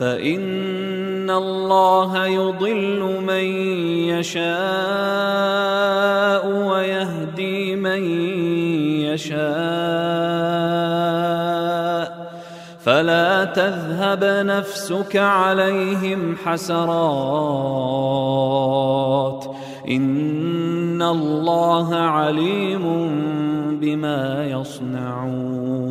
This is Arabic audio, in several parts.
فإن الله يضل من يشاء ويهدي من يشاء. فلا تذهب نفسك عليهم حسرات. إن الله عليم بما يصنعون.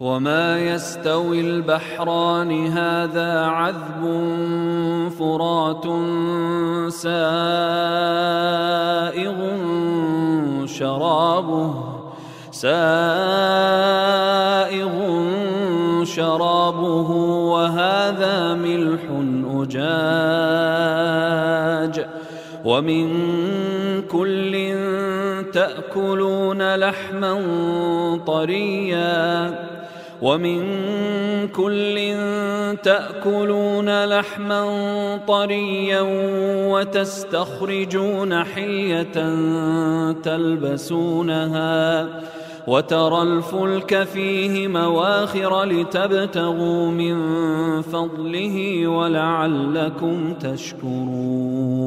وما يستوي البحران هذا عذب فرات سائغ شرابه سائغ شرابه وهذا ملح أجاج ومن كل تأكلون لحما طريا ومن كل تأكلون لحما طريا وتستخرجون حلية تلبسونها وترى الفلك فيه مواخر لتبتغوا من فضله ولعلكم تشكرون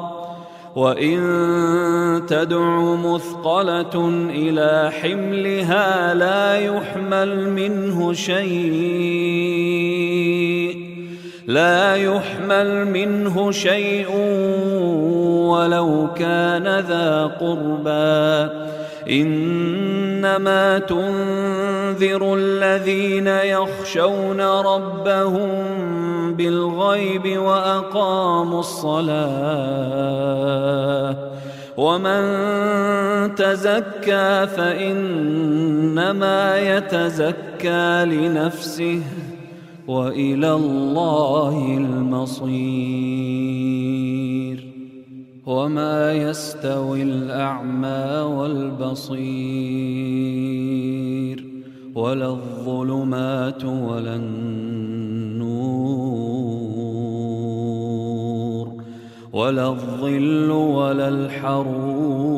وإن تدع مثقلة إلى حملها لا يحمل منه شيء لا يحمل منه شيء ولو كان ذا قربى. إنما تنذر الذين يخشون ربهم بالغيب وأقاموا الصلاة. ومن تزكى فإنما يتزكى لنفسه وإلى الله المصير. وما يستوي الأعمى والبصير. ولا الظلمات ولا النور ولا الظل ولا الحرور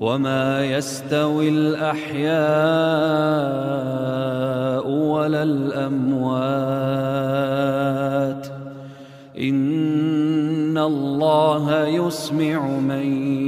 وما يستوي الأحياء ولا الأموات إن الله يسمع من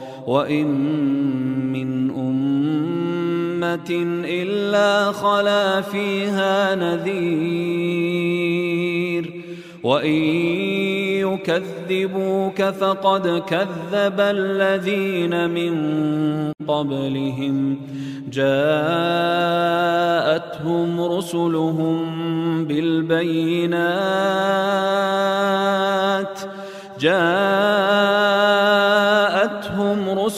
وإن من أمة إلا خلا فيها نذير وإن يكذبوك فقد كذب الذين من قبلهم جاءتهم رسلهم بالبينات جاءتهم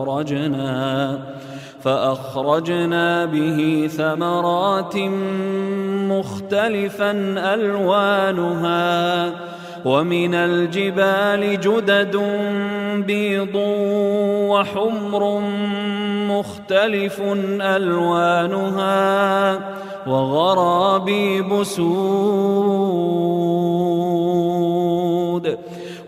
فأخرجنا فأخرجنا به ثمرات مختلفا ألوانها ومن الجبال جدد بيض وحمر مختلف ألوانها وغرابيب سود.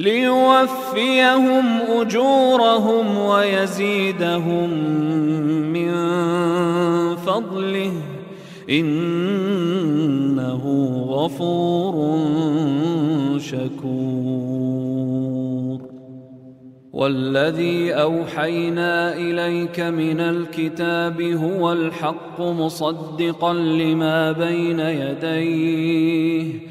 ليوفيهم أجورهم ويزيدهم من فضله. إنه غفور شكور. والذي أوحينا إليك من الكتاب هو الحق مصدقا لما بين يديه.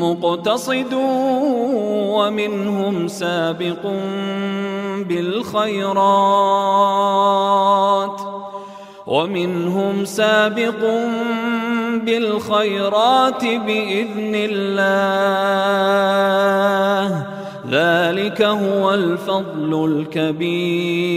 مقتصد ومنهم سابق بالخيرات ومنهم سابق بالخيرات بإذن الله. ذلك هو الفضل الكبير.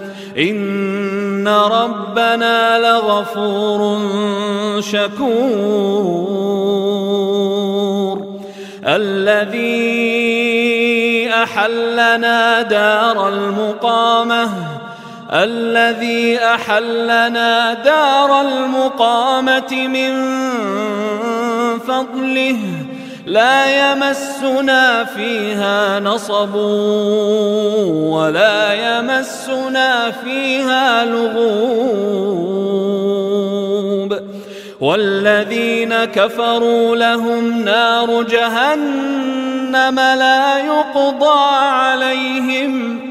إن ربنا لغفور شكور. الذي أحلنا دار المقامة الذي أحلنا دار المقامة من فضله لا يمسنا فيها نصب ولا يمسنا فيها لغوب. والذين كفروا لهم نار جهنم لا يقضى عليهم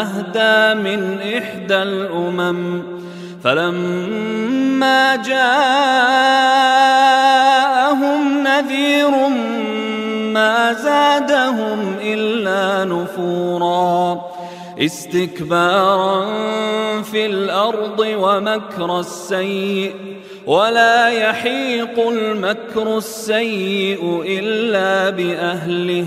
أهدى من إحدى الأمم. فلما جاءهم نذير ما زادهم إلا نفورا. استكبارا في الأرض ومكر السيء ولا يحيق المكر السيء إلا بأهله.